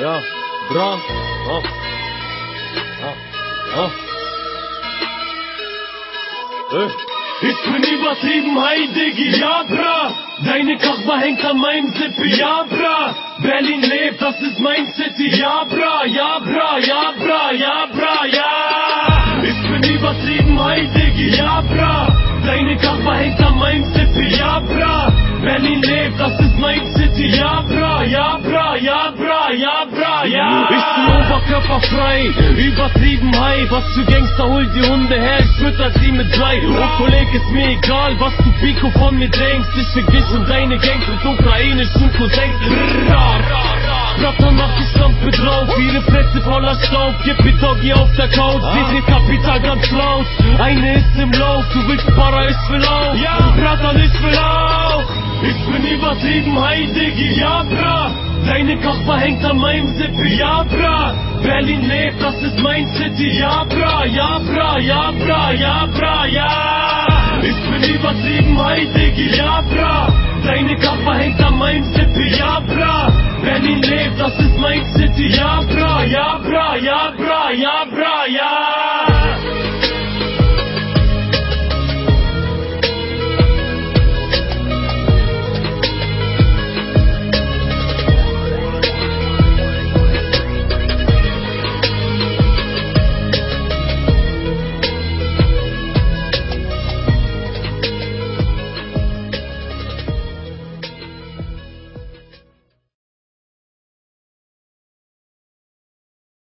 Ja, bra. Ja. Ja. Ja. Ich bin übertrieben high, Diggi, ja, bra. Deine Kachba hängt an meinem Zippi, ja, bra. Berlin lebt, das ist mein City, ja, bra, ja, bra, ja, bra, ja, bra, ja. Ich bin übertrieben high, Diggi, ja, bra. Deine Kachba hängt an meinem Zippi, ja, bra. Berlin lebt, das ist mein City, ja, bra, ja. Ich bin oberkörperfrei, übertrieben high. Was für Gangster, hol die Hunde her, ich fütter sie mit drei. Oh, Kollege, ist mir egal, was du Pico von mir denkst. Ich fick dich und deine Gangs mit ukrainischen Cousins. Bratter mach die Lampe drauf, ihre Fresse voller Staub. Gib mir Doggy auf der Couch, sind Kapital ganz laut. Eine ist im Lauf, du willst Para, ich will auch. Ja, Bratter, ich will auch. Ich bin übertrieben high, Diggi, ja. Deine Kasper hängt an meinem Sippe, ja bra. Berlin lebt, das ist mein City, ja bra, ja bra, ja bra, ja bra, ja. Ich bin übertrieben, hey Diggi, ja bra. Deine Kasper hängt an meinem Sippe, ja bra. Berlin lebt, das ist mein City, ja bra, ja bra, ja bra, ja bra, ja.